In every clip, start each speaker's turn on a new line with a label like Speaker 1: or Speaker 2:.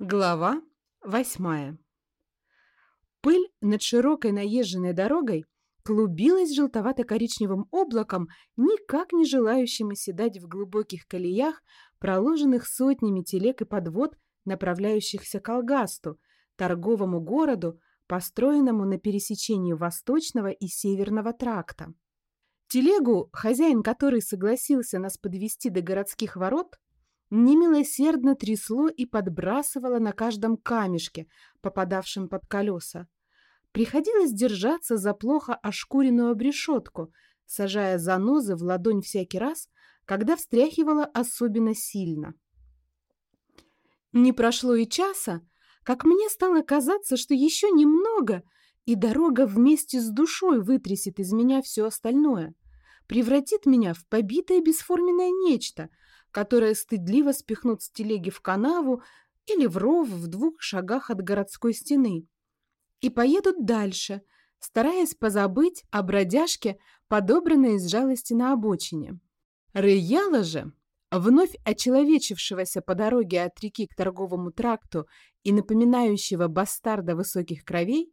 Speaker 1: Глава восьмая Пыль над широкой наезженной дорогой клубилась желтовато-коричневым облаком, никак не желающим оседать в глубоких колеях, проложенных сотнями телег и подвод, направляющихся к Алгасту, торговому городу, построенному на пересечении Восточного и Северного тракта. Телегу, хозяин которой согласился нас подвести до городских ворот, немилосердно трясло и подбрасывало на каждом камешке, попадавшем под колеса. Приходилось держаться за плохо ошкуренную обрешетку, сажая занозы в ладонь всякий раз, когда встряхивала особенно сильно. Не прошло и часа, как мне стало казаться, что еще немного, и дорога вместе с душой вытрясет из меня все остальное, превратит меня в побитое бесформенное нечто — которые стыдливо спихнут с телеги в канаву или в ров в двух шагах от городской стены. И поедут дальше, стараясь позабыть о бродяжке, подобранной из жалости на обочине. Рыяла же, вновь очеловечившегося по дороге от реки к торговому тракту и напоминающего бастарда высоких кровей,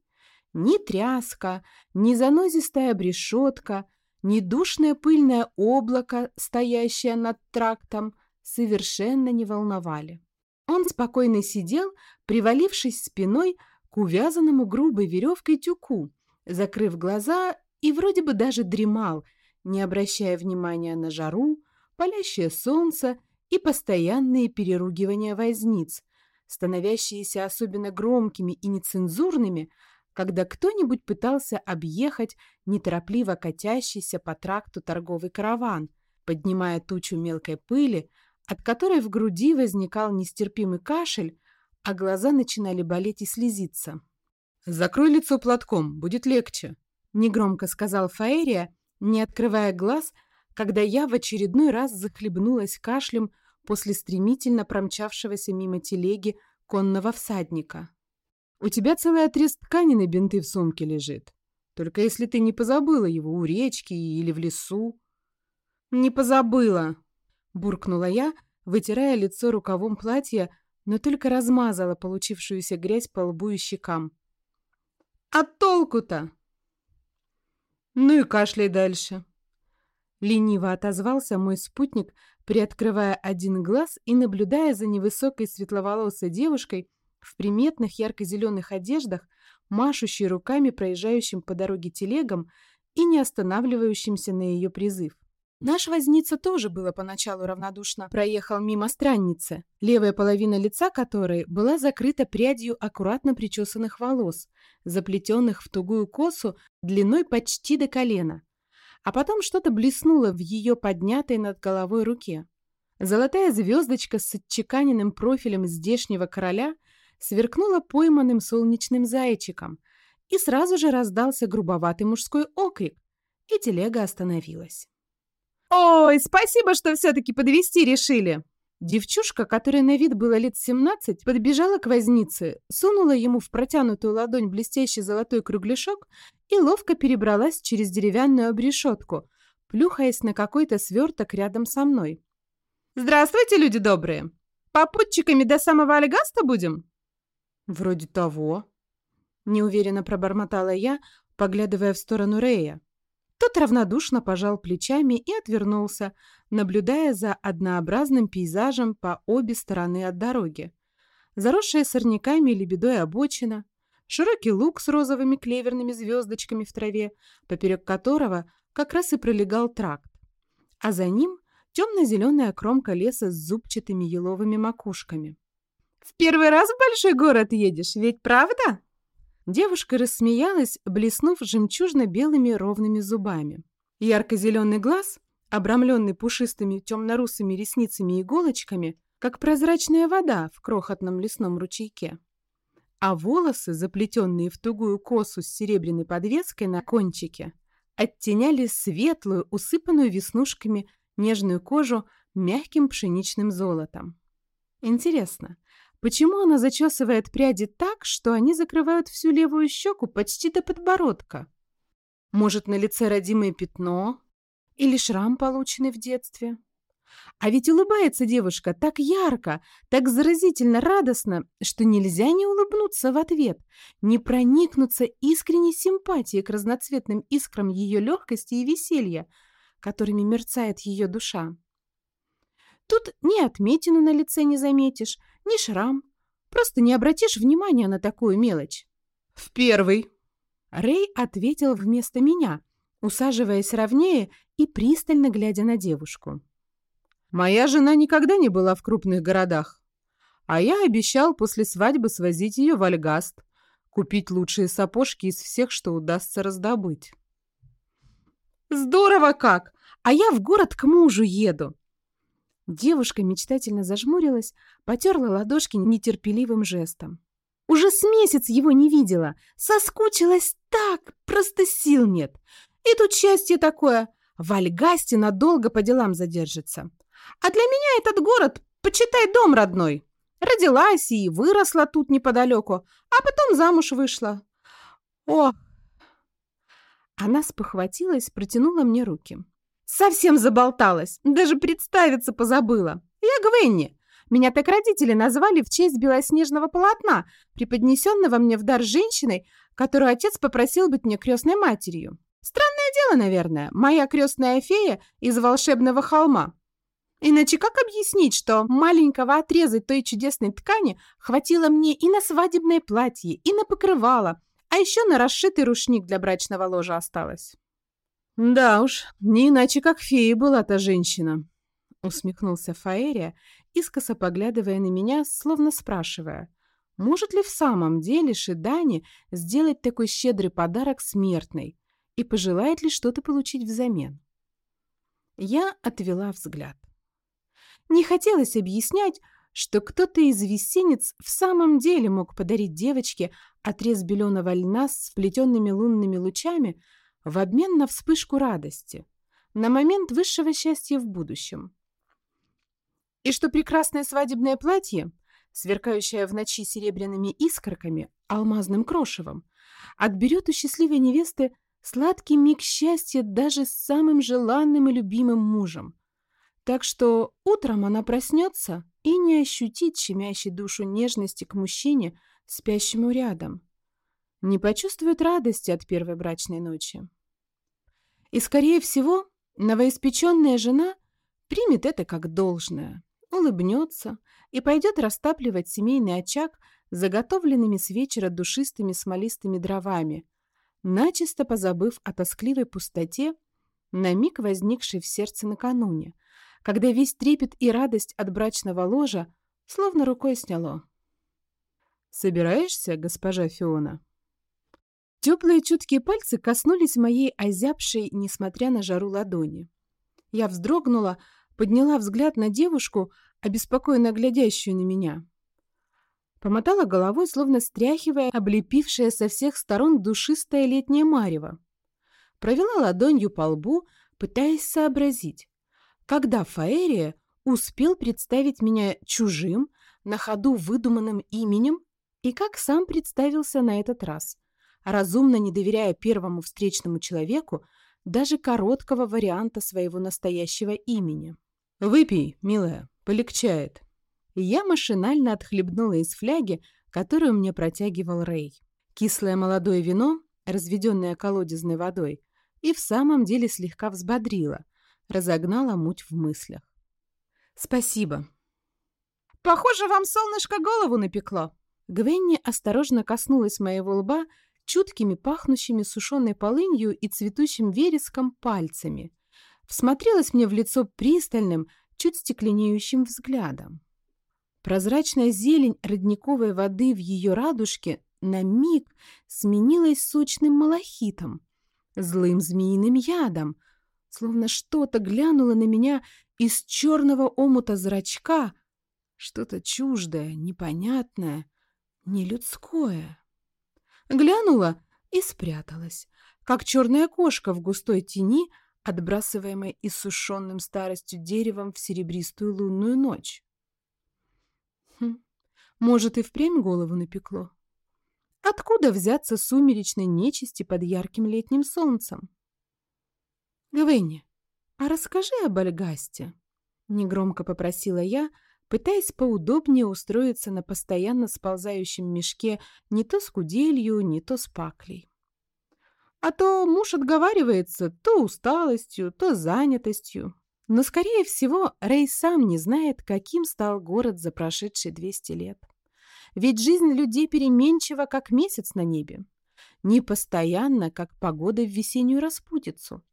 Speaker 1: ни тряска, ни занозистая обрешетка — Недушное пыльное облако, стоящее над трактом, совершенно не волновали. Он спокойно сидел, привалившись спиной к увязанному грубой веревкой тюку, закрыв глаза и вроде бы даже дремал, не обращая внимания на жару, палящее солнце и постоянные переругивания возниц, становящиеся особенно громкими и нецензурными, когда кто-нибудь пытался объехать неторопливо катящийся по тракту торговый караван, поднимая тучу мелкой пыли, от которой в груди возникал нестерпимый кашель, а глаза начинали болеть и слезиться.
Speaker 2: «Закрой лицо платком, будет легче», —
Speaker 1: негромко сказал Фаэрия, не открывая глаз, когда я в очередной раз захлебнулась кашлем после стремительно промчавшегося мимо телеги конного всадника.
Speaker 2: У тебя целый отрез ткани на бинты в сумке лежит. Только если ты не позабыла его у речки или в лесу.
Speaker 1: Не позабыла, буркнула я, вытирая лицо рукавом платья, но только размазала получившуюся грязь по лбу и щекам. А толку-то?
Speaker 2: Ну и кашляй дальше.
Speaker 1: Лениво отозвался мой спутник, приоткрывая один глаз и наблюдая за невысокой светловолосой девушкой, в приметных ярко-зеленых одеждах, машущей руками проезжающим по дороге телегам и не останавливающимся на ее призыв. Наш возница тоже было поначалу равнодушно проехал мимо странницы, левая половина лица которой была закрыта прядью аккуратно причесанных волос, заплетенных в тугую косу длиной почти до колена. А потом что-то блеснуло в ее поднятой над головой руке. Золотая звездочка с отчеканенным профилем здешнего короля – сверкнула пойманным солнечным зайчиком, и сразу же раздался грубоватый мужской окрик, и телега остановилась. «Ой, спасибо, что все-таки подвести решили!» Девчушка, которой на вид было лет 17, подбежала к вознице, сунула ему в протянутую ладонь блестящий золотой кругляшок и ловко перебралась через деревянную обрешетку, плюхаясь на какой-то сверток рядом со мной. «Здравствуйте, люди добрые! Попутчиками до самого Альгаста будем?»
Speaker 2: «Вроде того», —
Speaker 1: неуверенно пробормотала я, поглядывая в сторону Рея. Тот равнодушно пожал плечами и отвернулся, наблюдая за однообразным пейзажем по обе стороны от дороги. Заросшая сорняками лебедой обочина, широкий луг с розовыми клеверными звездочками в траве, поперек которого как раз и пролегал тракт, а за ним темно-зеленая кромка леса с зубчатыми еловыми макушками. В первый раз в большой город едешь, ведь правда?» Девушка рассмеялась, блеснув жемчужно-белыми ровными зубами. Ярко-зеленый глаз, обрамленный пушистыми темно-русыми ресницами и иголочками, как прозрачная вода в крохотном лесном ручейке. А волосы, заплетенные в тугую косу с серебряной подвеской на кончике, оттеняли светлую, усыпанную веснушками нежную кожу мягким пшеничным золотом. Интересно, Почему она зачесывает пряди так, что они закрывают всю левую щеку почти до подбородка? Может, на лице родимое пятно? Или шрам, полученный в детстве? А ведь улыбается девушка так ярко, так заразительно радостно, что нельзя не улыбнуться в ответ, не проникнуться искренней симпатией к разноцветным искрам ее легкости и веселья, которыми мерцает ее душа. Тут ни отметину на лице не заметишь, ни шрам, просто не обратишь внимания на такую мелочь.
Speaker 2: «В первый!»
Speaker 1: Рэй ответил вместо меня, усаживаясь ровнее и пристально глядя на девушку.
Speaker 2: Моя жена никогда не была в крупных городах. А я обещал после свадьбы свозить ее в Альгаст, купить лучшие сапожки из всех, что удастся раздобыть.
Speaker 1: «Здорово как! А я в город к мужу еду!» Девушка мечтательно зажмурилась, потерла ладошки нетерпеливым жестом. Уже с месяц его не видела, соскучилась так, просто сил нет. И тут счастье такое, в Альгасте надолго по делам задержится. А для меня этот город, почитай, дом родной. Родилась и выросла тут неподалеку, а потом замуж вышла. О! Она спохватилась, протянула мне руки. Совсем заболталась, даже представиться позабыла. Я Гвенни. Меня так родители назвали в честь белоснежного полотна, преподнесенного мне в дар женщиной, которую отец попросил быть мне крестной матерью. Странное дело, наверное, моя крестная фея из волшебного холма. Иначе как объяснить, что маленького отреза той чудесной ткани хватило мне и на свадебное платье, и на покрывало, а еще на расшитый рушник для брачного ложа осталось?
Speaker 2: «Да уж, не иначе как фея была та женщина», — усмехнулся Фаэрия, искоса поглядывая на меня, словно спрашивая, может ли в самом деле Шидани сделать такой щедрый подарок смертной и пожелает ли что-то получить взамен. Я отвела взгляд. Не хотелось объяснять, что кто-то из весенец в самом деле мог подарить девочке отрез беленого льна с сплетенными лунными лучами в обмен на вспышку радости, на момент высшего счастья в будущем. И что прекрасное свадебное платье, сверкающее в ночи серебряными искорками, алмазным крошевом, отберет у счастливой невесты сладкий миг счастья даже с самым желанным и любимым мужем, так что утром она проснется и не ощутит щемящей душу нежности к мужчине, спящему рядом. Не почувствует радости от первой брачной ночи. И, скорее всего, новоиспеченная жена примет это как должное, улыбнется и пойдет растапливать семейный очаг заготовленными с вечера душистыми смолистыми дровами, начисто позабыв о тоскливой пустоте, на миг возникшей в сердце накануне, когда весь трепет и радость от брачного ложа словно рукой сняло. «Собираешься, госпожа Фиона?»
Speaker 1: Теплые чуткие пальцы коснулись моей озябшей, несмотря на жару ладони. Я вздрогнула, подняла взгляд на девушку, обеспокоенно глядящую на меня. Помотала головой, словно стряхивая облепившее со всех сторон душистое летнее марево. Провела ладонью по лбу, пытаясь сообразить, когда Фаэрия успел представить меня чужим, на ходу выдуманным именем, и как сам представился на этот раз, разумно не доверяя первому встречному человеку даже короткого варианта своего настоящего имени.
Speaker 2: «Выпей, милая, полегчает».
Speaker 1: я машинально отхлебнула из фляги, которую мне протягивал Рэй. Кислое молодое вино, разведенное колодезной водой, и в самом деле слегка взбодрило, разогнала муть в мыслях. «Спасибо». «Похоже, вам солнышко голову напекло». Гвенни осторожно коснулась моего лба чуткими, пахнущими сушеной полынью и цветущим вереском пальцами. Всмотрелась мне в лицо пристальным, чуть стекленеющим взглядом. Прозрачная зелень родниковой воды в ее радужке на миг сменилась сочным малахитом, злым змеиным ядом — словно что-то глянуло на меня из черного омута зрачка, что-то чуждое, непонятное, нелюдское. Глянула и спряталась, как черная кошка в густой тени, отбрасываемой иссушенным старостью деревом в серебристую лунную ночь. Хм, может, и впрямь голову напекло? Откуда взяться сумеречной нечисти под ярким летним солнцем? Гвенни, а расскажи об Альгасте. Негромко попросила я, пытаясь поудобнее устроиться на постоянно сползающем мешке не то с куделью, не то с паклей. А то муж отговаривается то усталостью, то занятостью. Но, скорее всего, Рэй сам не знает, каким стал город за прошедшие 200 лет. Ведь жизнь людей переменчива, как месяц на небе. Не постоянно, как погода в весеннюю распутицу.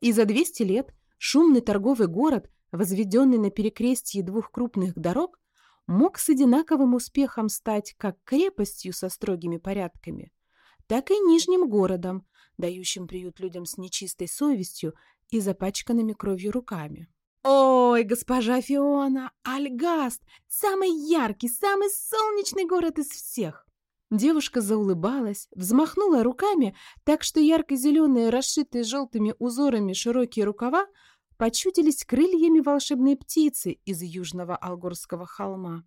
Speaker 1: И за 200 лет шумный торговый город, возведенный на перекрестье двух крупных дорог, мог с одинаковым успехом стать как крепостью со строгими порядками, так и нижним городом, дающим приют людям с нечистой совестью и запачканными кровью руками. «Ой, госпожа Фиона, Альгаст! Самый яркий, самый солнечный город из всех!» Девушка заулыбалась, взмахнула руками, так что ярко-зеленые, расшитые желтыми узорами широкие рукава почудились крыльями волшебной птицы из южного Алгорского холма.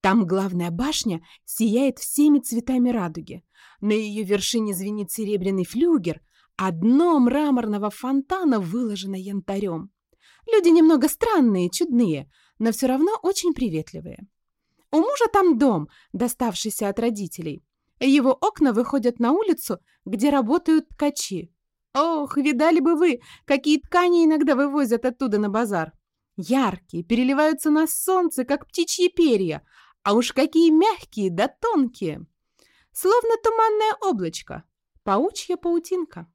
Speaker 1: Там главная башня сияет всеми цветами радуги. На ее вершине звенит серебряный флюгер, а дно мраморного фонтана выложено янтарем. Люди немного странные, чудные, но все равно очень приветливые. У мужа там дом, доставшийся от родителей. Его окна выходят на улицу, где работают ткачи. Ох, видали бы вы, какие ткани иногда вывозят оттуда на базар. Яркие, переливаются на солнце, как птичьи перья, а уж какие мягкие да тонкие! Словно туманное облачко, паучья паутинка.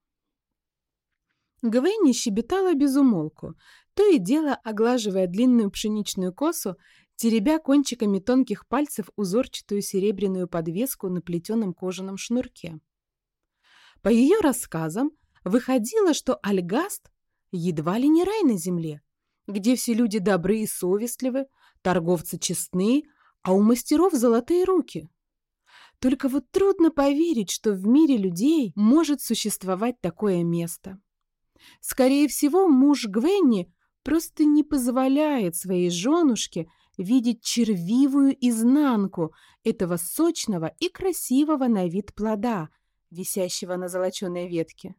Speaker 1: Гвенни щебетала без умолку, то и дело оглаживая длинную пшеничную косу, теребя кончиками тонких пальцев узорчатую серебряную подвеску на плетеном кожаном шнурке. По ее рассказам, выходило, что Альгаст едва ли не рай на земле, где все люди добры и совестливы, торговцы честны, а у мастеров золотые руки. Только вот трудно поверить, что в мире людей может существовать такое место. Скорее всего, муж Гвенни просто не позволяет своей женушке видеть червивую изнанку этого сочного и красивого на вид плода, висящего на золоченой ветке.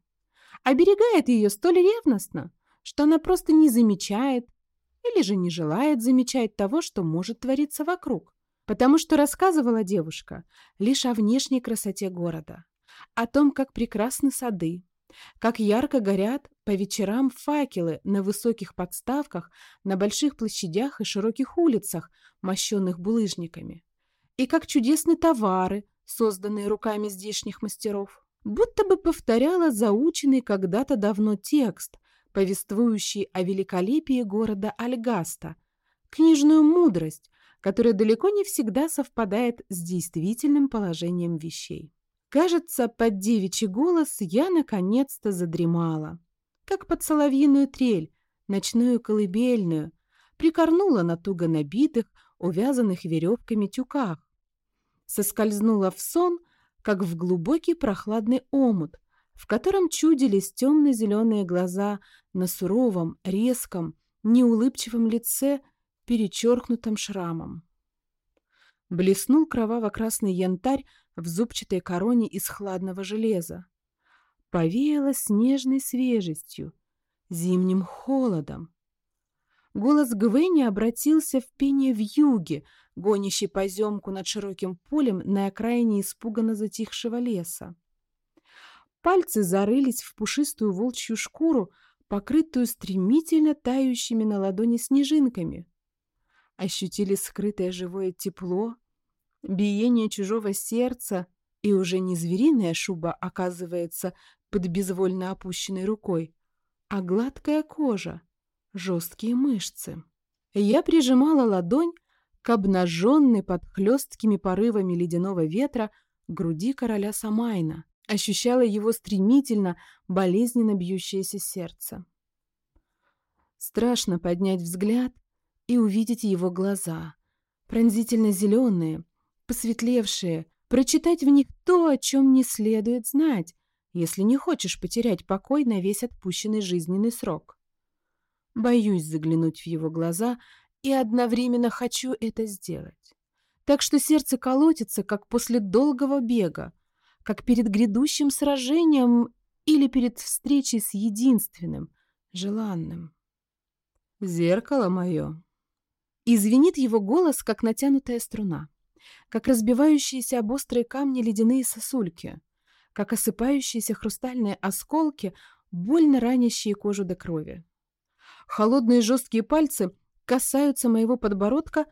Speaker 1: Оберегает ее столь ревностно, что она просто не замечает или же не желает замечать того, что может твориться вокруг потому что рассказывала девушка лишь о внешней красоте города, о том, как прекрасны сады, как ярко горят по вечерам факелы на высоких подставках, на больших площадях и широких улицах, мощенных булыжниками, и как чудесны товары, созданные руками здешних мастеров. Будто бы повторяла заученный когда-то давно текст, повествующий о великолепии города Альгаста, книжную мудрость, которое далеко не всегда совпадает с действительным положением вещей. Кажется, под девичий голос я наконец-то задремала, как под соловьиную трель, ночную колыбельную, прикорнула на туго набитых, увязанных веревками тюках. Соскользнула в сон, как в глубокий прохладный омут, в котором чудились темно-зеленые глаза на суровом, резком, неулыбчивом лице – перечеркнутым шрамом. Блеснул кроваво-красный янтарь в зубчатой короне из хладного железа. Повеяло снежной свежестью, зимним холодом. Голос Гвенни обратился в пение в юге, гонящий поземку над широким полем на окраине испуганно затихшего леса. Пальцы зарылись в пушистую волчью шкуру, покрытую стремительно тающими на ладони снежинками ощутили скрытое живое тепло, биение чужого сердца, и уже не звериная шуба оказывается под безвольно опущенной рукой, а гладкая кожа, жесткие мышцы. Я прижимала ладонь к обнаженной под хлесткими порывами ледяного ветра груди короля Самайна, ощущала его стремительно, болезненно бьющееся сердце. Страшно поднять взгляд и увидеть его глаза, пронзительно зеленые, посветлевшие, прочитать в них то, о чем не следует знать, если не хочешь потерять покой на весь отпущенный жизненный срок. Боюсь заглянуть в его глаза и одновременно хочу это сделать. Так что сердце колотится, как после долгого бега, как перед грядущим сражением или перед встречей с единственным, желанным.
Speaker 2: Зеркало мое. Извинит его голос, как натянутая струна, как разбивающиеся об острые камни ледяные сосульки, как осыпающиеся хрустальные осколки, больно ранящие кожу до крови. Холодные жесткие пальцы касаются моего подбородка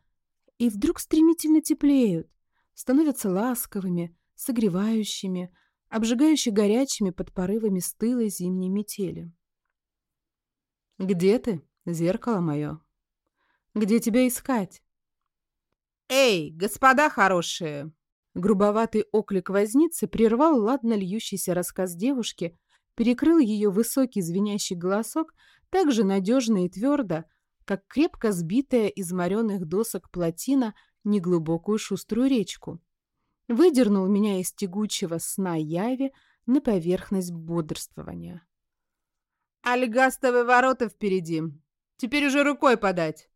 Speaker 2: и вдруг стремительно теплеют, становятся ласковыми, согревающими, обжигающе горячими под порывами стылой зимней метели. «Где ты, зеркало мое? Где тебя искать?»
Speaker 1: «Эй, господа хорошие!»
Speaker 2: Грубоватый оклик возницы прервал ладно льющийся рассказ девушки, перекрыл ее высокий звенящий голосок так же надежно и твердо, как крепко сбитая из мореных досок плотина неглубокую шуструю речку. Выдернул меня из тягучего сна яви на поверхность бодрствования.
Speaker 1: «Альгастовы ворота впереди. Теперь уже рукой подать.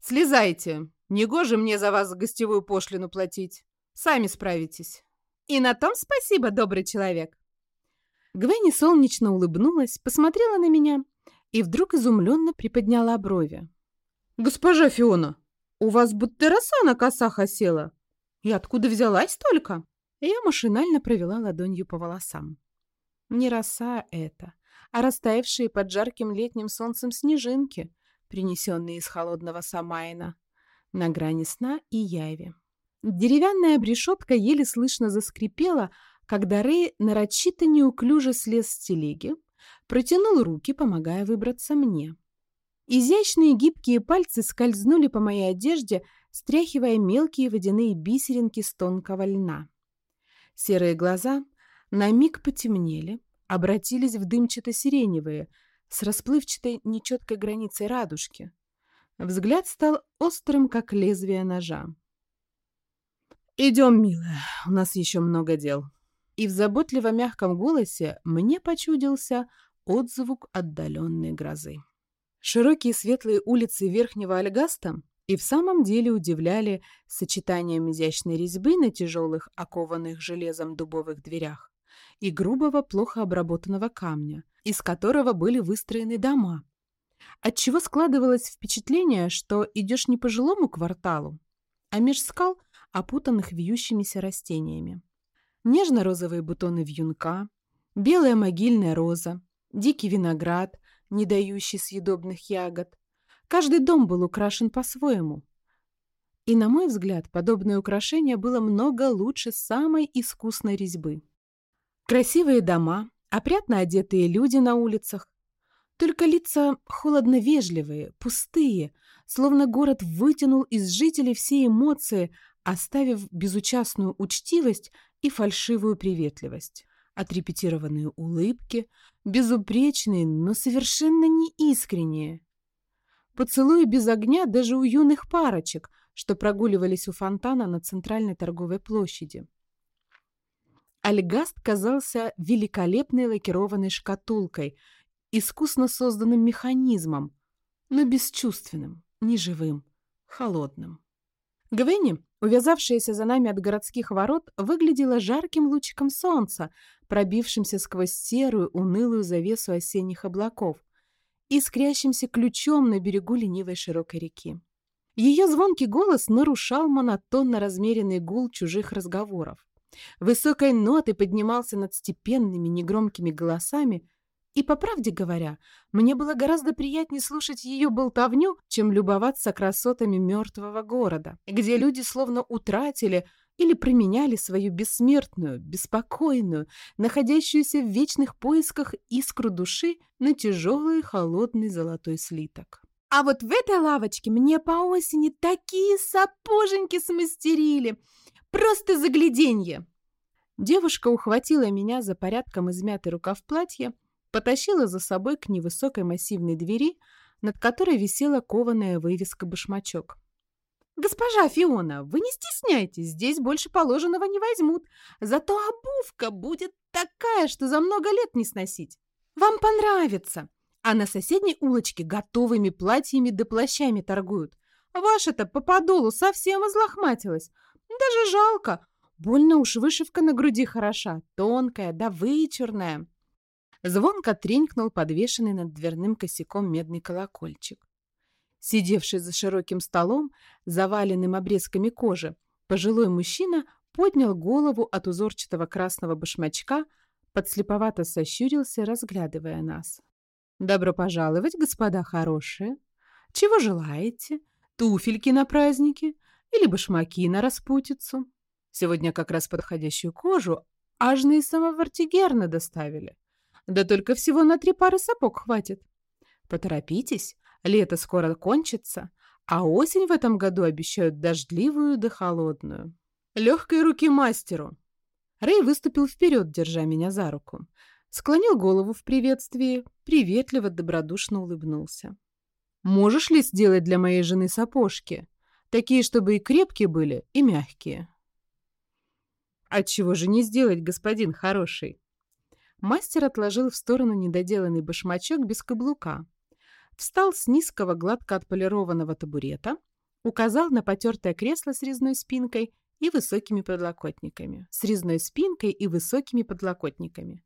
Speaker 1: Слезайте. Негоже мне за вас гостевую пошлину платить. Сами справитесь». «И на том спасибо, добрый человек».
Speaker 2: Гвенни солнечно улыбнулась, посмотрела на меня и вдруг изумленно приподняла брови.
Speaker 1: «Госпожа Фиона, у вас будто роса на косах осела. И откуда взялась только?»
Speaker 2: Я машинально провела ладонью по волосам. Не роса это, а растаявшие под жарким летним солнцем снежинки, принесенные из холодного Самайна, на грани сна и яви. Деревянная брешетка еле слышно заскрипела, когда Рэй нарочито неуклюже слез с телеги, протянул руки, помогая выбраться мне. Изящные гибкие пальцы скользнули по моей одежде, стряхивая мелкие водяные бисеринки с тонкого льна. Серые глаза на миг потемнели, обратились в дымчато-сиреневые, с расплывчатой нечеткой границей радужки. Взгляд стал острым, как лезвие ножа. «Идем, милая, у нас еще много дел», и в заботливо мягком голосе мне почудился отзвук отдаленной грозы. Широкие светлые улицы Верхнего Альгаста и в самом деле удивляли сочетанием изящной резьбы на тяжелых, окованных железом дубовых дверях и грубого, плохо обработанного камня, из которого были выстроены дома. Отчего складывалось впечатление, что идешь не по жилому кварталу, а меж скал, опутанных вьющимися растениями нежно-розовые бутоны вьюнка, белая могильная роза, дикий виноград, не дающий съедобных ягод. Каждый дом был украшен по-своему. И, на мой взгляд, подобное украшение было много лучше самой искусной резьбы. Красивые дома, опрятно одетые люди на улицах. Только лица холодно-вежливые, пустые, словно город вытянул из жителей все эмоции, оставив безучастную учтивость и фальшивую приветливость. Отрепетированные улыбки, безупречные, но совершенно неискренние. Поцелуи без огня даже у юных парочек, что прогуливались у фонтана на центральной торговой площади. Альгаст казался великолепной лакированной шкатулкой, искусно созданным механизмом, но бесчувственным, неживым, холодным. Гвенни, увязавшаяся за нами от городских ворот, выглядела жарким лучиком солнца, пробившимся сквозь серую, унылую завесу осенних облаков, искрящимся ключом на берегу ленивой широкой реки. Ее звонкий голос нарушал монотонно размеренный гул чужих разговоров. Высокой ноты поднимался над степенными негромкими голосами, и, по правде говоря, мне было гораздо приятнее слушать ее болтовню, чем любоваться красотами мертвого города, где люди словно утратили или применяли свою бессмертную, беспокойную, находящуюся в вечных поисках искру души на тяжелый холодный золотой слиток.
Speaker 1: А вот в этой лавочке мне по осени такие сапоженьки смастерили. Просто загляденье!»
Speaker 2: Девушка ухватила меня за порядком измятый рукав платья, потащила за собой к невысокой массивной двери, над которой висела кованая вывеска «Башмачок».
Speaker 1: «Госпожа Фиона, вы не стесняйтесь, здесь больше положенного не возьмут, зато обувка будет такая, что за много лет не сносить. Вам понравится, а на соседней улочке готовыми платьями да плащами торгуют. Ваша-то по подолу совсем излохматилась, даже жалко, больно уж вышивка на груди хороша, тонкая да вычурная».
Speaker 2: Звонко тренькнул подвешенный над дверным косяком медный колокольчик.
Speaker 1: Сидевший за широким столом, заваленным обрезками кожи, пожилой мужчина поднял голову от узорчатого красного башмачка, подслеповато сощурился, разглядывая нас. «Добро пожаловать, господа хорошие! Чего желаете? Туфельки на праздники или башмаки на распутицу? Сегодня как раз подходящую кожу аж на из самого Вартигерна доставили. Да только всего на три пары сапог хватит. Поторопитесь, лето скоро кончится, а осень в этом году обещают дождливую да холодную. Легкой руки мастеру. Рэй выступил вперед, держа меня за руку. Склонил голову в приветствии, приветливо, добродушно улыбнулся. «Можешь ли сделать для моей жены сапожки? Такие, чтобы и крепкие были, и мягкие». «Отчего же не сделать, господин хороший?» Мастер отложил в сторону недоделанный башмачок без каблука. Встал с низкого гладко отполированного табурета, указал на потертое кресло с резной спинкой и высокими подлокотниками. С резной спинкой и высокими подлокотниками.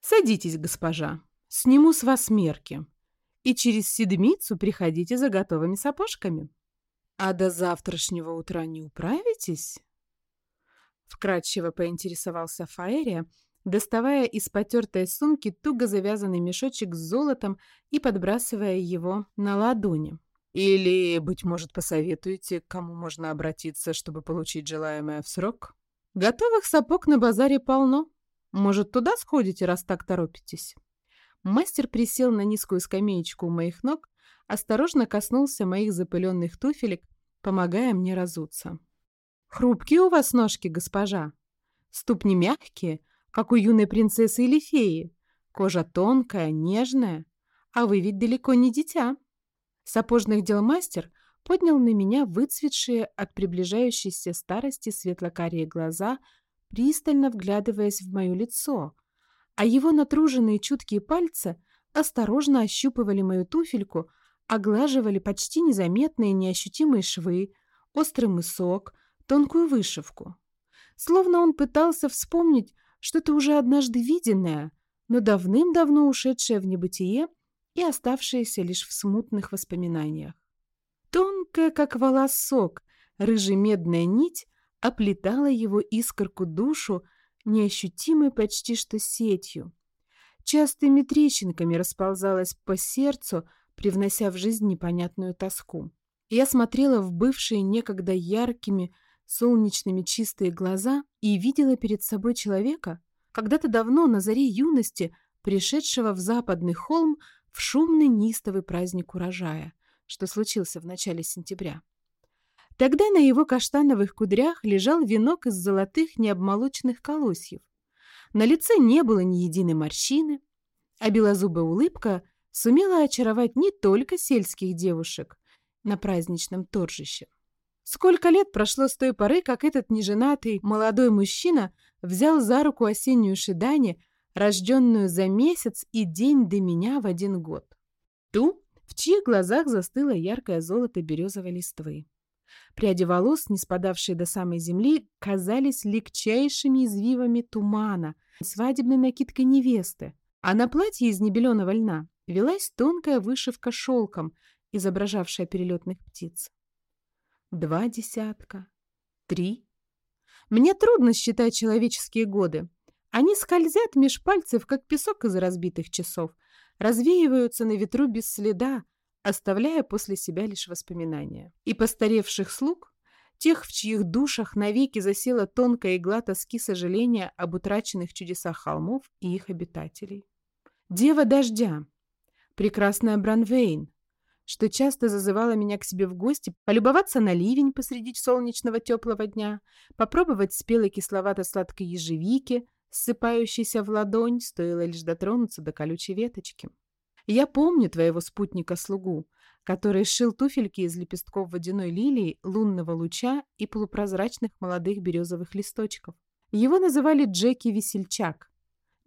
Speaker 1: «Садитесь, госпожа. Сниму с вас мерки. И через седмицу приходите за готовыми сапожками. А до завтрашнего утра не управитесь?» Вкратчиво поинтересовался Фаэрия, доставая из потертой сумки туго завязанный мешочек с золотом и подбрасывая его на ладони. Или, быть может, посоветуете, к кому можно обратиться, чтобы получить желаемое в срок? Готовых сапог на базаре полно. Может, туда сходите, раз так торопитесь? Мастер присел на низкую скамеечку у моих ног, осторожно коснулся моих запыленных туфелек, помогая мне разуться. «Хрупкие у вас ножки, госпожа. Ступни мягкие, как у юной принцессы или феи. Кожа тонкая, нежная. А вы ведь далеко не дитя». Сапожных дел мастер поднял на меня выцветшие от приближающейся старости светлокарие глаза, пристально вглядываясь в мое лицо, а его натруженные чуткие пальцы осторожно ощупывали мою туфельку, оглаживали почти незаметные неощутимые швы, острый мысок, тонкую вышивку. Словно он пытался вспомнить что-то уже однажды виденное, но давным-давно ушедшее в небытие и оставшиеся лишь в смутных воспоминаниях. Тонкая, как волосок, рыжемедная нить оплетала его искорку душу неощутимой почти что сетью. Частыми трещинками расползалась по сердцу, привнося в жизнь непонятную тоску. Я смотрела в бывшие некогда яркими, солнечными чистые глаза и видела перед собой человека, когда-то давно на заре юности, пришедшего в западный холм в шумный нистовый праздник урожая, что случился в начале сентября. Тогда на его каштановых кудрях лежал венок из золотых необмолоченных колосьев. На лице не было ни единой морщины, а белозубая улыбка сумела очаровать не только сельских девушек на праздничном торжище. Сколько лет прошло с той поры, как этот неженатый молодой мужчина взял за руку осеннюю Шидани рожденную за месяц и день до меня в один год. Ту, в чьих глазах застыло яркое золото березовой листвы. Пряди волос, не спадавшие до самой земли, казались легчайшими извивами тумана, свадебной накидкой невесты, а на платье из небеленого льна велась тонкая вышивка шелком, изображавшая перелетных птиц. Два десятка. Три. Мне трудно считать человеческие годы. Они скользят меж пальцев, как песок из разбитых часов, развеиваются на ветру без следа, оставляя после себя лишь воспоминания. И постаревших слуг, тех, в чьих душах навеки засела тонкая игла тоски сожаления об утраченных чудесах холмов и их обитателей. Дева дождя, прекрасная Бранвейн, что часто зазывала меня к себе в гости, полюбоваться на ливень посреди солнечного теплого дня, попробовать спелой кисловато-сладкой ежевики, ссыпающейся в ладонь, стоило лишь дотронуться до колючей веточки. Я помню твоего спутника-слугу, который сшил туфельки из лепестков водяной лилии, лунного луча и полупрозрачных молодых березовых листочков. Его называли Джеки Весельчак.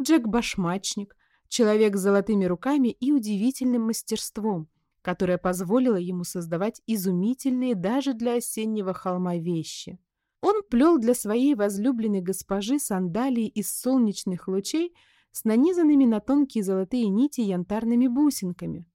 Speaker 1: Джек-башмачник, человек с золотыми руками и удивительным мастерством, которое позволило ему создавать изумительные даже для осеннего холма вещи. Он плел для своей возлюбленной госпожи сандалии из солнечных лучей с нанизанными на тонкие золотые нити янтарными бусинками.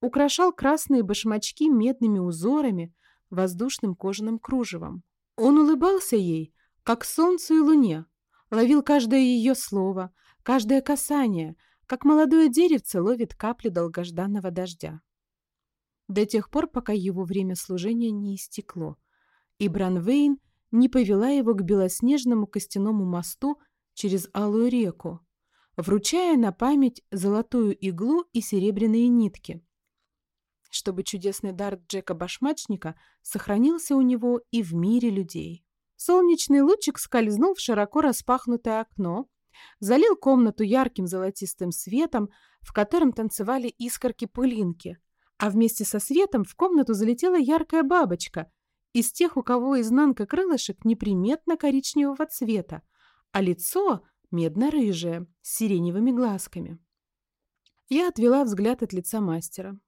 Speaker 1: украшал красные башмачки медными узорами, воздушным кожаным кружевом. Он улыбался ей, как солнцу и луне, ловил каждое ее слово, каждое касание, как молодое деревце ловит капли долгожданного дождя. До тех пор, пока его время служения не истекло, и Бранвейн не повела его к белоснежному костяному мосту через Алую реку, вручая на память золотую иглу и серебряные нитки, чтобы чудесный дар Джека-башмачника сохранился у него и в мире людей. Солнечный лучик скользнул в широко распахнутое окно, залил комнату ярким золотистым светом, в котором танцевали искорки-пылинки, а вместе со светом в комнату залетела яркая бабочка из тех, у кого изнанка крылышек неприметно коричневого цвета, а лицо медно-рыжее, с сиреневыми глазками. Я отвела взгляд от лица мастера.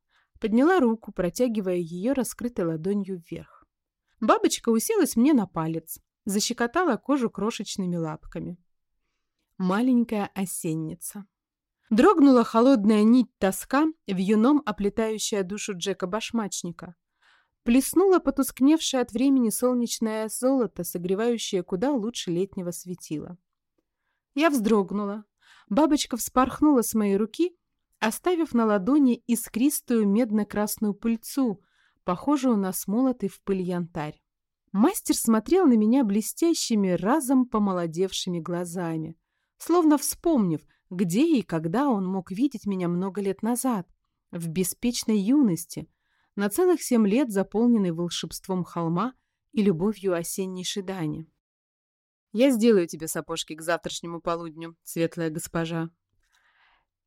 Speaker 1: Подняла руку, протягивая ее раскрытой ладонью вверх. Бабочка уселась мне на палец, защекотала кожу крошечными лапками. Маленькая осенница. Дрогнула холодная нить тоска, вьюном оплетающая душу Джека-башмачника. Плеснула потускневшее от времени солнечное золото, согревающее куда лучше летнего светила. Я вздрогнула. Бабочка вспорхнула с моей руки оставив на ладони искристую медно-красную пыльцу, похожую на смолотый в пыль янтарь. Мастер смотрел на меня блестящими, разом помолодевшими глазами, словно вспомнив, где и когда он мог видеть меня много лет назад, в беспечной юности, на целых семь лет заполненной волшебством холма и любовью осенней шидани. «Я сделаю тебе сапожки к завтрашнему полудню, светлая госпожа»,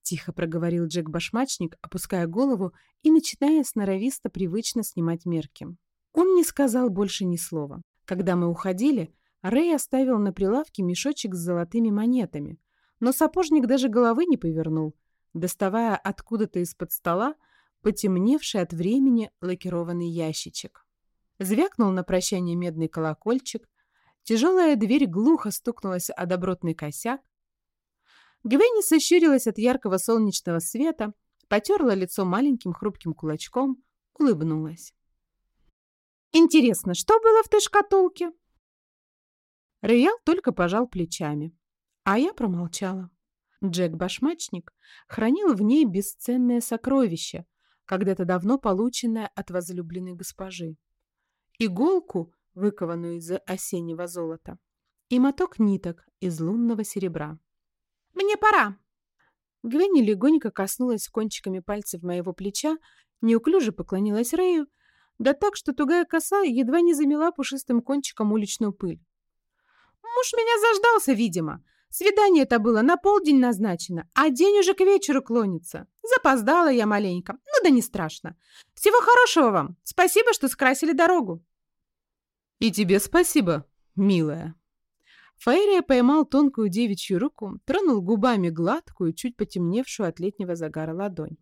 Speaker 1: Тихо проговорил Джек-башмачник, опуская голову и начиная сноровисто привычно снимать мерки. Он не сказал больше ни слова. Когда мы уходили, Рэй оставил на прилавке мешочек с золотыми монетами, но сапожник даже головы не повернул, доставая откуда-то из-под стола потемневший от времени лакированный ящичек. Звякнул на прощание медный колокольчик, тяжелая дверь глухо стукнулась о добротный косяк, Гвенни сощурилась от яркого солнечного света, потерла лицо маленьким хрупким кулачком, улыбнулась. «Интересно, что было в той шкатулке?» Роял только пожал плечами, а я промолчала. Джек-башмачник хранил в ней бесценное сокровище, когда-то давно полученное от возлюбленной госпожи. Иголку, выкованную из осеннего золота, и моток ниток из лунного серебра. «Мне пора!» Гвенни легонько коснулась кончиками пальцев моего плеча, неуклюже поклонилась Рэю, да так, что тугая коса едва не замела пушистым кончиком уличную пыль. «Муж меня заждался, видимо. Свидание-то было на полдень назначено, а день уже к вечеру клонится. Запоздала я маленько, ну да не страшно. Всего хорошего вам. Спасибо, что скрасили дорогу».
Speaker 2: «И тебе спасибо, милая». Фаерия поймал тонкую девичью руку, тронул губами гладкую, чуть потемневшую от летнего загара ладонь.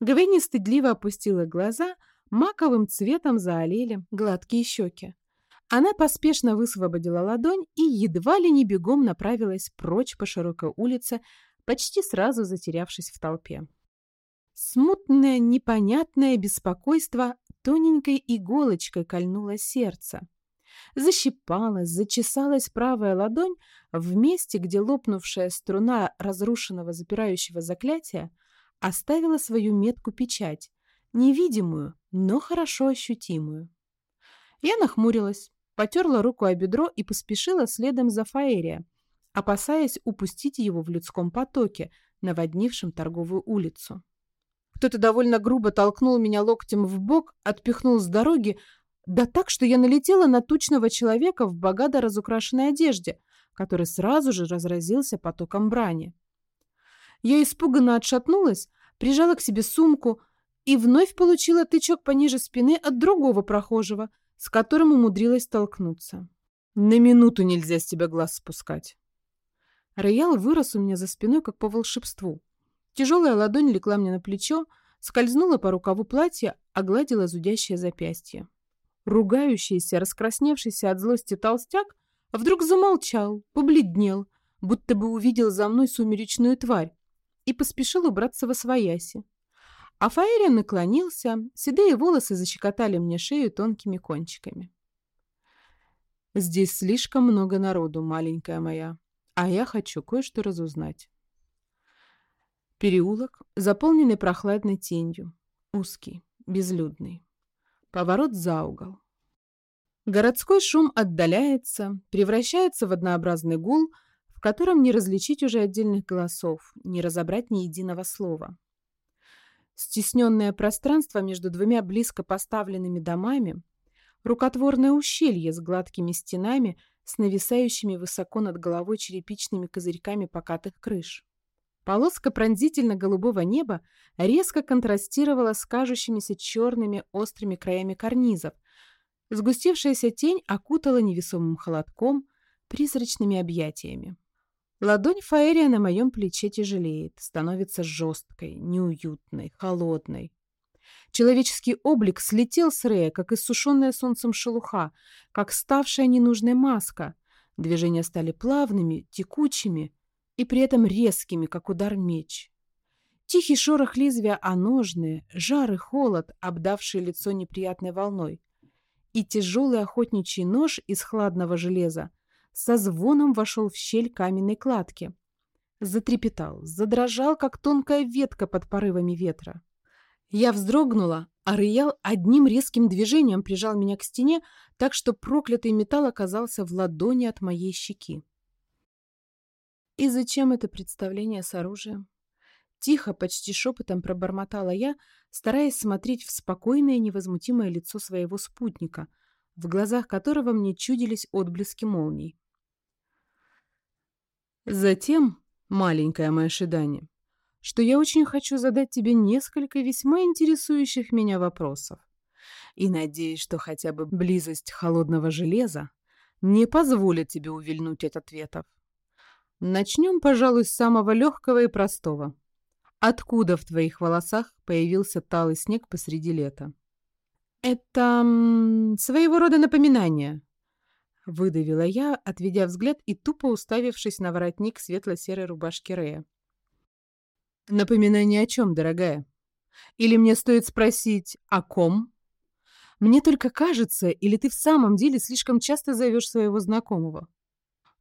Speaker 2: Гвенни стыдливо опустила глаза, маковым цветом заолели гладкие щеки. Она поспешно высвободила ладонь и едва ли не бегом направилась прочь по широкой улице, почти сразу затерявшись в толпе. Смутное, непонятное беспокойство тоненькой иголочкой кольнуло сердце. Защипалась, зачесалась правая ладонь в месте, где лопнувшая струна разрушенного запирающего заклятия оставила свою метку-печать, невидимую, но хорошо ощутимую. Я нахмурилась, потерла руку о бедро и поспешила следом за Фаэрия, опасаясь упустить его в людском потоке, наводнившем торговую улицу. Кто-то довольно грубо толкнул меня локтем в бок, отпихнул с дороги, да так, что я налетела на тучного человека в богато разукрашенной одежде, который сразу же разразился потоком брани. Я испуганно отшатнулась, прижала к себе сумку и вновь получила тычок пониже спины от другого прохожего, с которым умудрилась столкнуться. «На минуту нельзя с тебя глаз спускать». Роял вырос у меня за спиной, как по волшебству. Тяжелая ладонь легла мне на плечо, скользнула по рукаву платья, огладила зудящее запястье. Ругающийся, раскрасневшийся от злости толстяк вдруг замолчал, побледнел, будто бы увидел за мной сумеречную тварь, и поспешил убраться во свояси. А наклонился, седые волосы защекотали мне шею тонкими кончиками. «Здесь слишком много народу, маленькая моя, а я хочу кое-что разузнать». Переулок, заполненный прохладной тенью, узкий, безлюдный. Поворот за угол. Городской шум отдаляется, превращается в однообразный гул, в котором не различить уже отдельных голосов, не разобрать ни единого слова. Стесненное пространство между двумя близко поставленными домами, рукотворное ущелье с гладкими стенами, с нависающими высоко над головой черепичными козырьками покатых крыш. Полоска пронзительно-голубого неба резко контрастировала с кажущимися черными острыми краями карнизов. Сгустившаяся тень окутала невесомым холодком, призрачными объятиями. Ладонь Фаэрия на моем плече тяжелеет, становится жесткой, неуютной, холодной. Человеческий облик слетел с Рея, как иссушенная солнцем шелуха, как ставшая ненужная маска. Движения стали плавными, текучими и при этом резкими, как удар меч. Тихий шорох лезвия о ножные, жар и холод, обдавшие лицо неприятной волной. И тяжелый охотничий нож из хладного железа со звоном вошел в щель каменной кладки. Затрепетал, задрожал, как тонкая ветка под порывами ветра. Я вздрогнула, а Риял одним резким движением прижал меня к стене, так что проклятый металл оказался в ладони от моей щеки. «И зачем это представление с оружием?» Тихо, почти шепотом пробормотала я, стараясь смотреть в спокойное невозмутимое лицо своего спутника, в глазах которого мне чудились отблески молний. Затем, маленькое мое ожидание, что я очень хочу задать тебе несколько весьма интересующих меня вопросов. И надеюсь, что хотя бы близость холодного железа не позволит тебе увильнуть от ответов. Начнем, пожалуй, с самого легкого и простого. Откуда в твоих волосах появился талый снег посреди лета? Это своего рода напоминание, Выдавила я, отведя взгляд и тупо уставившись на воротник светло-серой рубашки Рея. «Напоминание о чем, дорогая? Или мне стоит спросить, о ком? Мне только кажется, или ты в самом деле слишком часто зовешь своего знакомого?»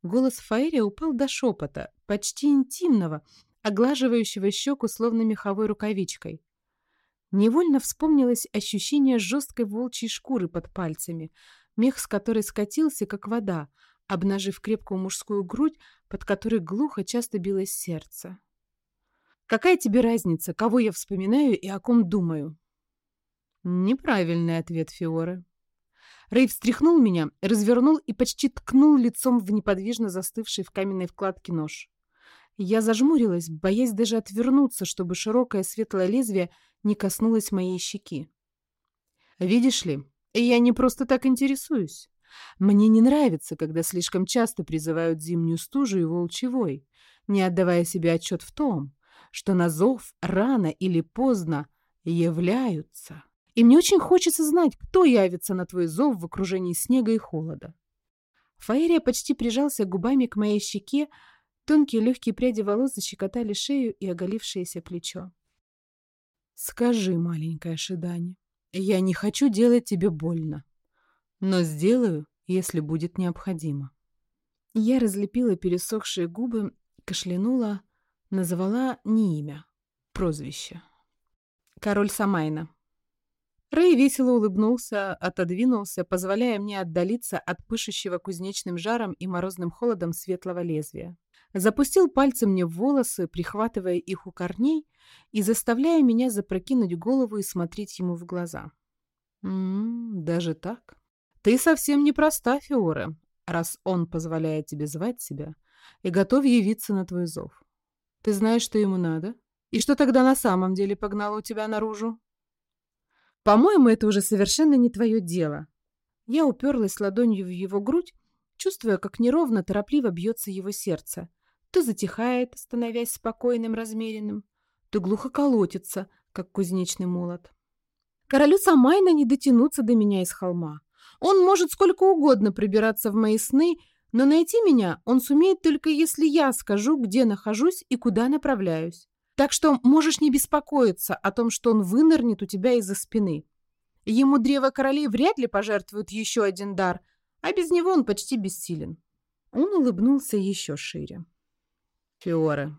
Speaker 2: Голос Фаэри упал до шепота, почти интимного, оглаживающего щеку словно меховой рукавичкой. Невольно вспомнилось ощущение жесткой волчьей шкуры под пальцами — мех с которой скатился, как вода, обнажив крепкую мужскую грудь, под которой глухо часто билось сердце. «Какая тебе разница, кого я вспоминаю и о ком думаю?» Неправильный ответ Фиоры. Рэй встряхнул меня, развернул и почти ткнул лицом в неподвижно застывший в каменной вкладке нож. Я зажмурилась, боясь даже отвернуться, чтобы широкое светлое лезвие не коснулось моей щеки. «Видишь ли, я не просто так интересуюсь. Мне не нравится, когда слишком часто призывают зимнюю стужу и волчевой, не отдавая себе отчет в том, что на зов рано или поздно являются. И мне очень хочется знать, кто явится на твой зов в окружении снега и холода. Фаерия почти прижался губами к моей щеке, тонкие легкие пряди волос защекотали шею и оголившееся плечо. «Скажи, маленькое Шидани, я не хочу делать тебе больно, но сделаю, если будет необходимо. Я разлепила пересохшие губы, кашлянула, назвала не имя, прозвище. Король Самайна. Рэй весело улыбнулся, отодвинулся, позволяя мне отдалиться от пышущего кузнечным жаром и морозным холодом светлого лезвия. Запустил пальцы мне в волосы, прихватывая их у корней и заставляя меня запрокинуть голову и смотреть ему в глаза. «М -м, «Даже так? Ты совсем не проста, Фиора, раз он позволяет тебе звать себя и готов явиться на твой зов. Ты знаешь, что ему надо? И что тогда на самом деле погнало у тебя наружу?» «По-моему, это уже совершенно не твое дело». Я уперлась ладонью в его грудь, чувствуя, как неровно, торопливо бьется его сердце, то затихает, становясь спокойным, размеренным, то глухо колотится, как кузнечный молот. Королю Самайна не дотянуться до меня из холма. Он может сколько угодно прибираться в мои сны, но найти меня он сумеет только если я скажу, где нахожусь и куда направляюсь.
Speaker 1: Так что можешь не беспокоиться о том, что он вынырнет у тебя из-за спины. Ему древо королей вряд ли пожертвует еще один дар, а без него он почти бессилен. Он улыбнулся еще шире.
Speaker 2: Фиора,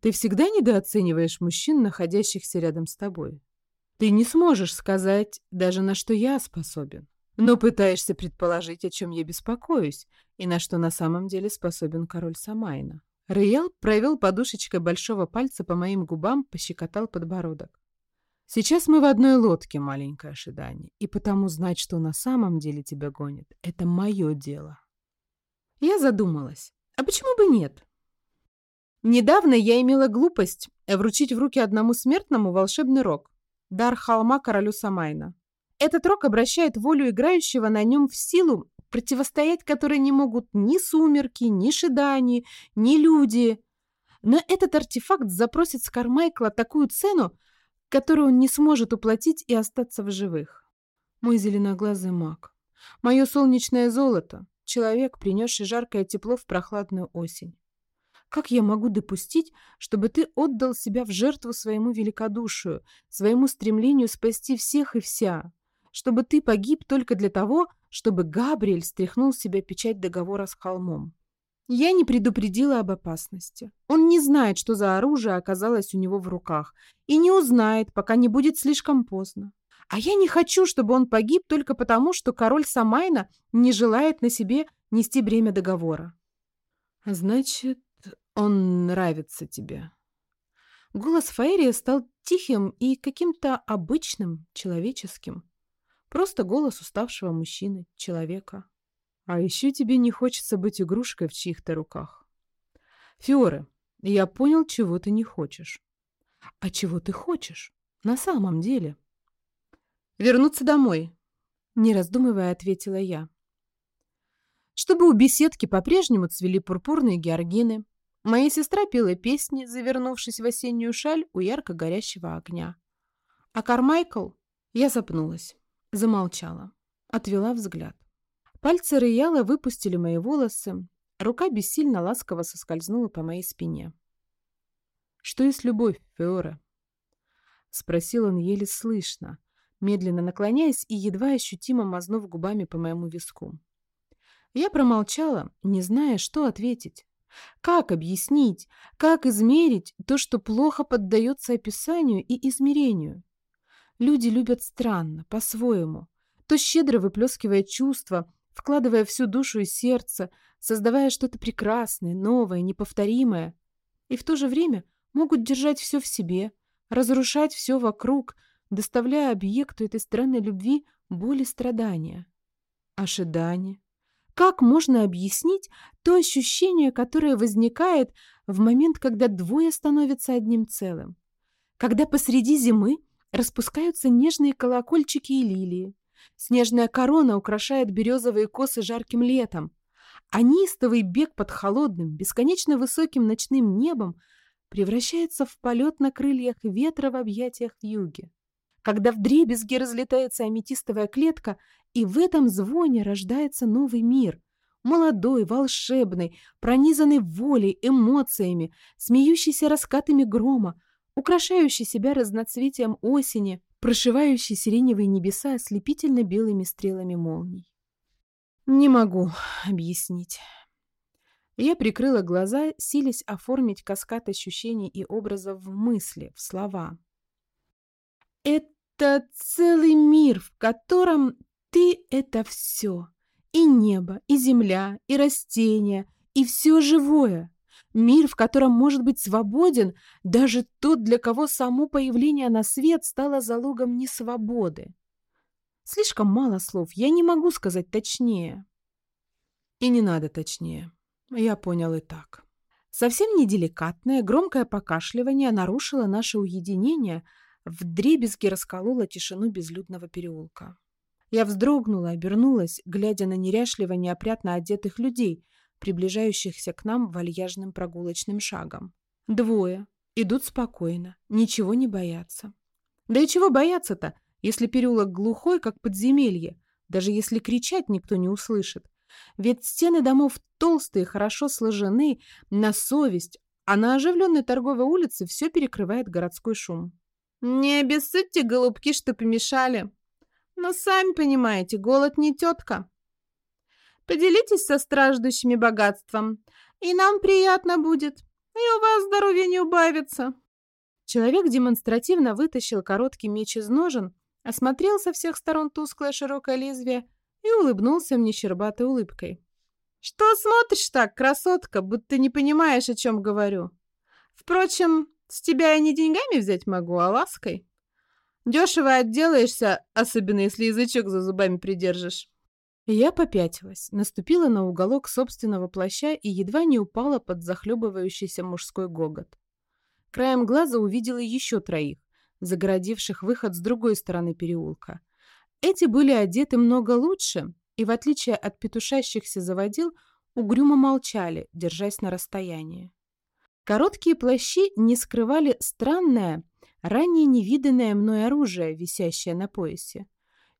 Speaker 2: ты всегда недооцениваешь мужчин, находящихся рядом с тобой. Ты не сможешь сказать даже на что я способен, но пытаешься предположить, о чем я беспокоюсь и на что на самом деле способен король Самайна. Роял провел подушечкой большого пальца по моим губам, пощекотал подбородок. Сейчас мы в одной лодке, маленькое ожидание, и потому знать, что на самом деле тебя гонит, это мое дело.
Speaker 1: Я задумалась. А почему бы нет? Недавно я имела глупость вручить в руки одному смертному волшебный рог. Дар холма королю Самайна. Этот рог обращает волю играющего на нем в силу, противостоять которой не могут ни сумерки, ни шидани, ни люди. Но этот артефакт запросит с Кармайкла такую цену, которую он не сможет уплатить и остаться в живых. Мой зеленоглазый маг. Мое солнечное золото. Человек, принесший жаркое тепло в прохладную осень. Как я могу допустить, чтобы ты отдал себя в жертву своему великодушию, своему стремлению спасти всех и вся? Чтобы ты погиб только для того, чтобы Габриэль стряхнул с себя печать договора с холмом? Я не предупредила об опасности. Он не знает, что за оружие оказалось у него в руках, и не узнает, пока не будет слишком поздно. А я не хочу, чтобы он погиб только потому, что король Самайна не желает на себе нести бремя договора.
Speaker 2: Значит, он нравится тебе.
Speaker 1: Голос Фаэрия стал тихим и каким-то обычным, человеческим. Просто голос уставшего мужчины, человека.
Speaker 2: А еще тебе не хочется быть игрушкой в чьих-то руках. Фиоре, я понял, чего ты не хочешь.
Speaker 1: А чего ты хочешь? На самом деле? Вернуться домой, не раздумывая, ответила я. Чтобы у беседки по-прежнему цвели пурпурные георгины, Моя сестра пела песни, завернувшись в осеннюю шаль у ярко горящего огня. А Кармайкл... Я запнулась, замолчала, отвела взгляд. Пальцы Рояла выпустили мои волосы, рука бессильно ласково соскользнула по моей спине.
Speaker 2: «Что есть любовь, Феора?» — спросил он еле слышно, медленно наклоняясь и едва ощутимо мазнув губами по моему виску.
Speaker 1: Я промолчала, не зная, что ответить. Как объяснить, как измерить то, что плохо поддается описанию и измерению? Люди любят странно, по-своему, то щедро выплескивая чувства, вкладывая всю душу и сердце, создавая что-то прекрасное, новое, неповторимое, и в то же время могут держать все в себе, разрушать все вокруг, доставляя объекту этой странной любви боль и страдания. Ожидание, как можно объяснить то ощущение, которое возникает в момент, когда двое становятся одним целым? Когда посреди зимы распускаются нежные колокольчики и лилии, снежная корона украшает березовые косы жарким летом, а неистовый бег под холодным, бесконечно высоким ночным небом превращается в полет на крыльях ветра в объятиях юге когда вдребезги разлетается аметистовая клетка, и в этом звоне рождается новый мир. Молодой, волшебный, пронизанный волей, эмоциями, смеющийся раскатами грома, украшающий себя разноцветием осени, прошивающий сиреневые небеса ослепительно белыми стрелами молний. Не могу объяснить. Я прикрыла глаза, силясь оформить каскад ощущений и образов в мысли, в слова. Это целый мир, в котором ты — это все. И небо, и земля, и растения, и все живое. Мир, в котором может быть свободен даже тот, для кого само появление на свет стало залогом несвободы. Слишком мало слов, я не могу сказать точнее.
Speaker 2: И не надо точнее. Я понял и так.
Speaker 1: Совсем неделикатное, громкое покашливание нарушило наше уединение — вдребезги расколола тишину безлюдного переулка. Я вздрогнула, обернулась, глядя на неряшливо неопрятно одетых людей, приближающихся к нам вальяжным прогулочным шагом. Двое. Идут спокойно, ничего не боятся. Да и чего бояться-то, если переулок глухой, как подземелье, даже если кричать никто не услышит. Ведь стены домов толстые, хорошо сложены, на совесть, а на оживленной торговой улице все перекрывает городской шум. «Не обессудьте, голубки, что помешали. Но сами понимаете, голод не тетка. Поделитесь со страждущими богатством, и нам приятно будет, и у вас здоровье не убавится». Человек демонстративно вытащил короткий меч из ножен, осмотрел со всех сторон тусклое широкое лезвие и улыбнулся мне щербатой улыбкой. «Что смотришь так, красотка, будто не понимаешь, о чем говорю? Впрочем, с тебя я не деньгами взять могу, а лаской. Дешево отделаешься, особенно если язычок за зубами придержишь». Я попятилась, наступила на уголок собственного плаща и едва не упала под захлебывающийся мужской гогот. Краем глаза увидела еще троих, загородивших выход с другой стороны переулка. Эти были одеты много лучше и, в отличие от петушащихся заводил, угрюмо молчали, держась на расстоянии. Короткие плащи не скрывали странное, ранее невиданное мной оружие, висящее на поясе.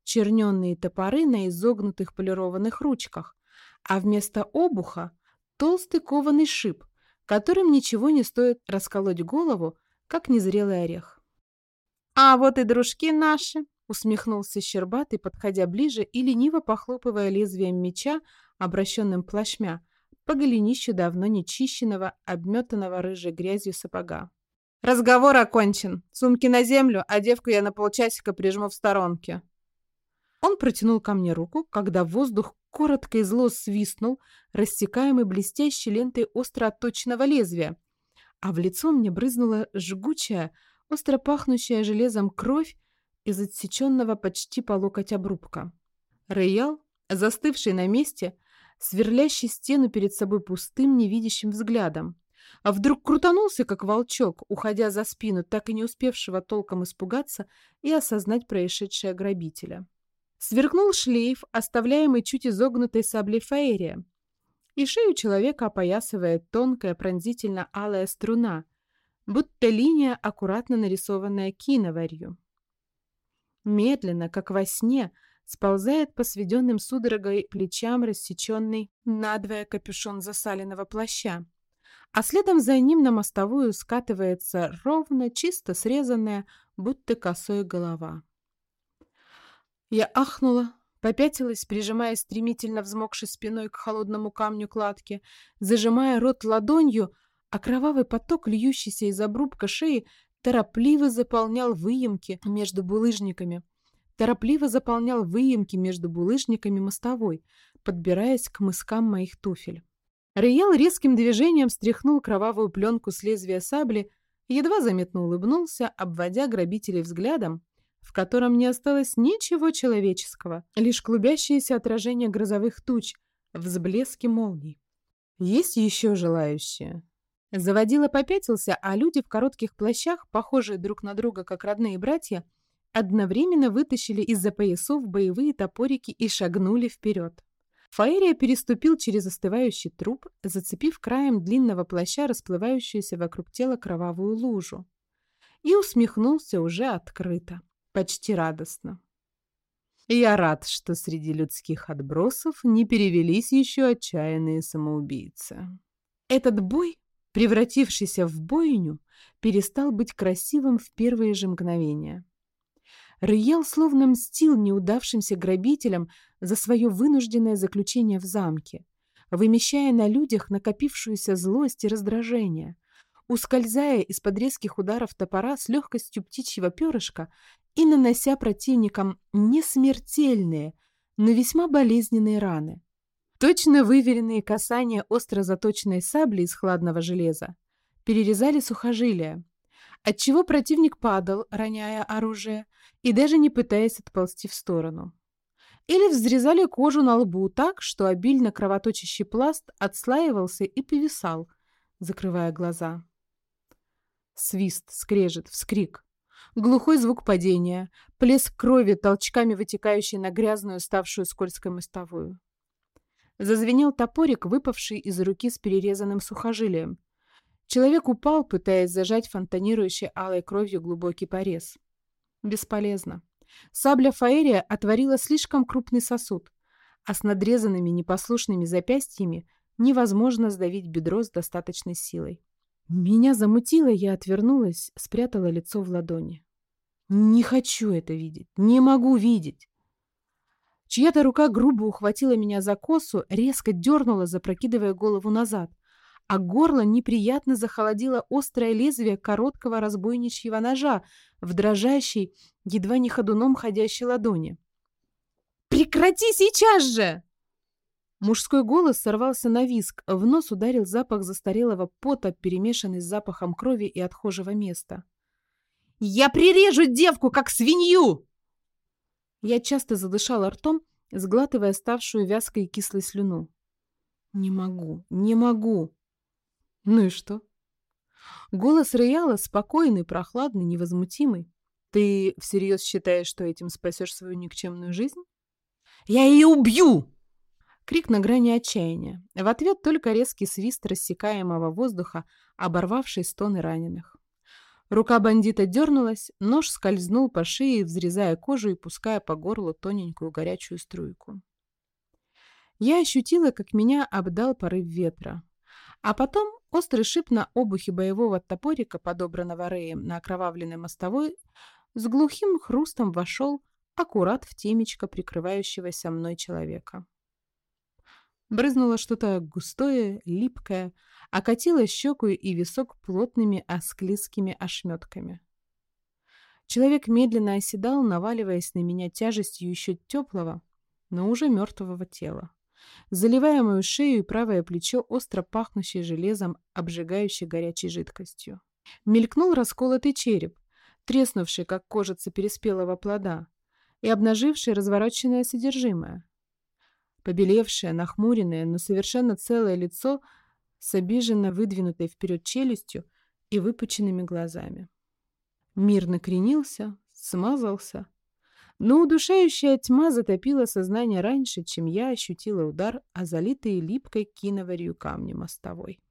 Speaker 1: Черненные топоры на изогнутых полированных ручках, а вместо обуха толстый кованый шип, которым ничего не стоит расколоть голову, как незрелый орех. «А вот и дружки наши!» — усмехнулся Щербатый, подходя ближе и лениво похлопывая лезвием меча, обращенным плашмя, по голенищу давно нечищенного, обметанного рыжей грязью сапога. «Разговор окончен. Сумки на землю, а девку я на полчасика прижму в сторонке». Он протянул ко мне руку, когда воздух коротко и зло свистнул, рассекаемый блестящей лентой остро отточенного лезвия, а в лицо мне брызнула жгучая, остро пахнущая железом кровь из отсеченного почти по локоть обрубка. Роял, застывший на месте, сверлящий стену перед собой пустым, невидящим взглядом, а вдруг крутанулся, как волчок, уходя за спину, так и не успевшего толком испугаться и осознать происшедшее грабителя. Сверкнул шлейф, оставляемый чуть изогнутой саблей Фаэрия, и шею человека опоясывает тонкая пронзительно-алая струна, будто линия, аккуратно нарисованная киноварью. Медленно, как во сне, сползает по сведенным судорогой плечам рассеченный надвое капюшон засаленного плаща, а следом за ним на мостовую скатывается ровно, чисто срезанная, будто косой голова. Я ахнула, попятилась, прижимая стремительно взмокшей спиной к холодному камню кладки, зажимая рот ладонью, а кровавый поток, льющийся из обрубка шеи, торопливо заполнял выемки между булыжниками. Торопливо заполнял выемки между булыжниками мостовой, подбираясь к мыскам моих туфель. Риел резким движением стряхнул кровавую пленку с лезвия сабли едва заметно улыбнулся, обводя грабителей взглядом, в котором не осталось ничего человеческого, лишь клубящееся отражение грозовых туч, взблески молний. «Есть еще желающие?» Заводила попятился, а люди в коротких плащах, похожие друг на друга как родные братья, одновременно вытащили из-за поясов боевые топорики и шагнули вперед. Фаерия переступил через остывающий труп, зацепив краем длинного плаща расплывающуюся вокруг тела кровавую лужу. И усмехнулся уже открыто, почти радостно. «Я рад, что среди людских отбросов не перевелись еще отчаянные самоубийцы». Этот бой превратившийся в бойню, перестал быть красивым в первые же мгновения. Риел словно мстил неудавшимся грабителям за свое вынужденное заключение в замке, вымещая на людях накопившуюся злость и раздражение, ускользая из-под резких ударов топора с легкостью птичьего перышка и нанося противникам не смертельные, но весьма болезненные раны. Точно выверенные касания остро заточенной сабли из хладного железа перерезали сухожилия, отчего противник падал, роняя оружие, и даже не пытаясь отползти в сторону. Или взрезали кожу на лбу так, что обильно кровоточащий пласт отслаивался и повисал, закрывая глаза. Свист, скрежет, вскрик. Глухой звук падения, плеск крови, толчками вытекающий на грязную, ставшую скользкой мостовую. Зазвенел топорик, выпавший из руки с перерезанным сухожилием. Человек упал, пытаясь зажать фонтанирующий алой кровью глубокий порез. Бесполезно. Сабля Фаэрия отворила слишком крупный сосуд, а с надрезанными непослушными запястьями невозможно сдавить бедро с достаточной силой. Меня замутило, я отвернулась, спрятала лицо в ладони. Не хочу это видеть, не могу видеть. Чья-то рука грубо ухватила меня за косу, резко дернула, запрокидывая голову назад, а горло неприятно захолодило острое лезвие короткого разбойничьего ножа в дрожащей, едва не ходуном ходящей ладони. «Прекрати сейчас же!» Мужской голос сорвался на виск, в нос ударил запах застарелого пота, перемешанный с запахом крови и отхожего места. «Я прирежу девку, как свинью!» Я часто задышала ртом, сглатывая ставшую вязкой и кислой слюну. «Не могу, не могу!» «Ну и что?» Голос Рояла спокойный, прохладный, невозмутимый. «Ты всерьез считаешь, что этим спасешь свою никчемную жизнь?» «Я ее убью!» Крик на грани отчаяния. В ответ только резкий свист рассекаемого воздуха, оборвавший стоны раненых. Рука бандита дернулась, нож скользнул по шее, взрезая кожу и пуская по горлу тоненькую горячую струйку. Я ощутила, как меня обдал порыв ветра. А потом острый шип на обухе боевого топорика, подобранного Рэем на окровавленной мостовой, с глухим хрустом вошел аккурат в темечко прикрывающегося мной человека. Брызнуло что-то густое, липкое, окатило щеку и висок плотными осклизкими ошметками. Человек медленно оседал, наваливаясь на меня тяжестью еще теплого, но уже мертвого тела, заливая мою шею и правое плечо остро пахнущей железом, обжигающей горячей жидкостью. Мелькнул расколотый череп, треснувший, как кожица переспелого плода, и обнаживший развороченное содержимое. Побелевшее, нахмуренное, но совершенно целое лицо с обиженно выдвинутой вперед челюстью и выпученными глазами. Мир накренился, смазался, но удушающая тьма затопила сознание раньше, чем я ощутила удар о залитые липкой киноварью камни мостовой.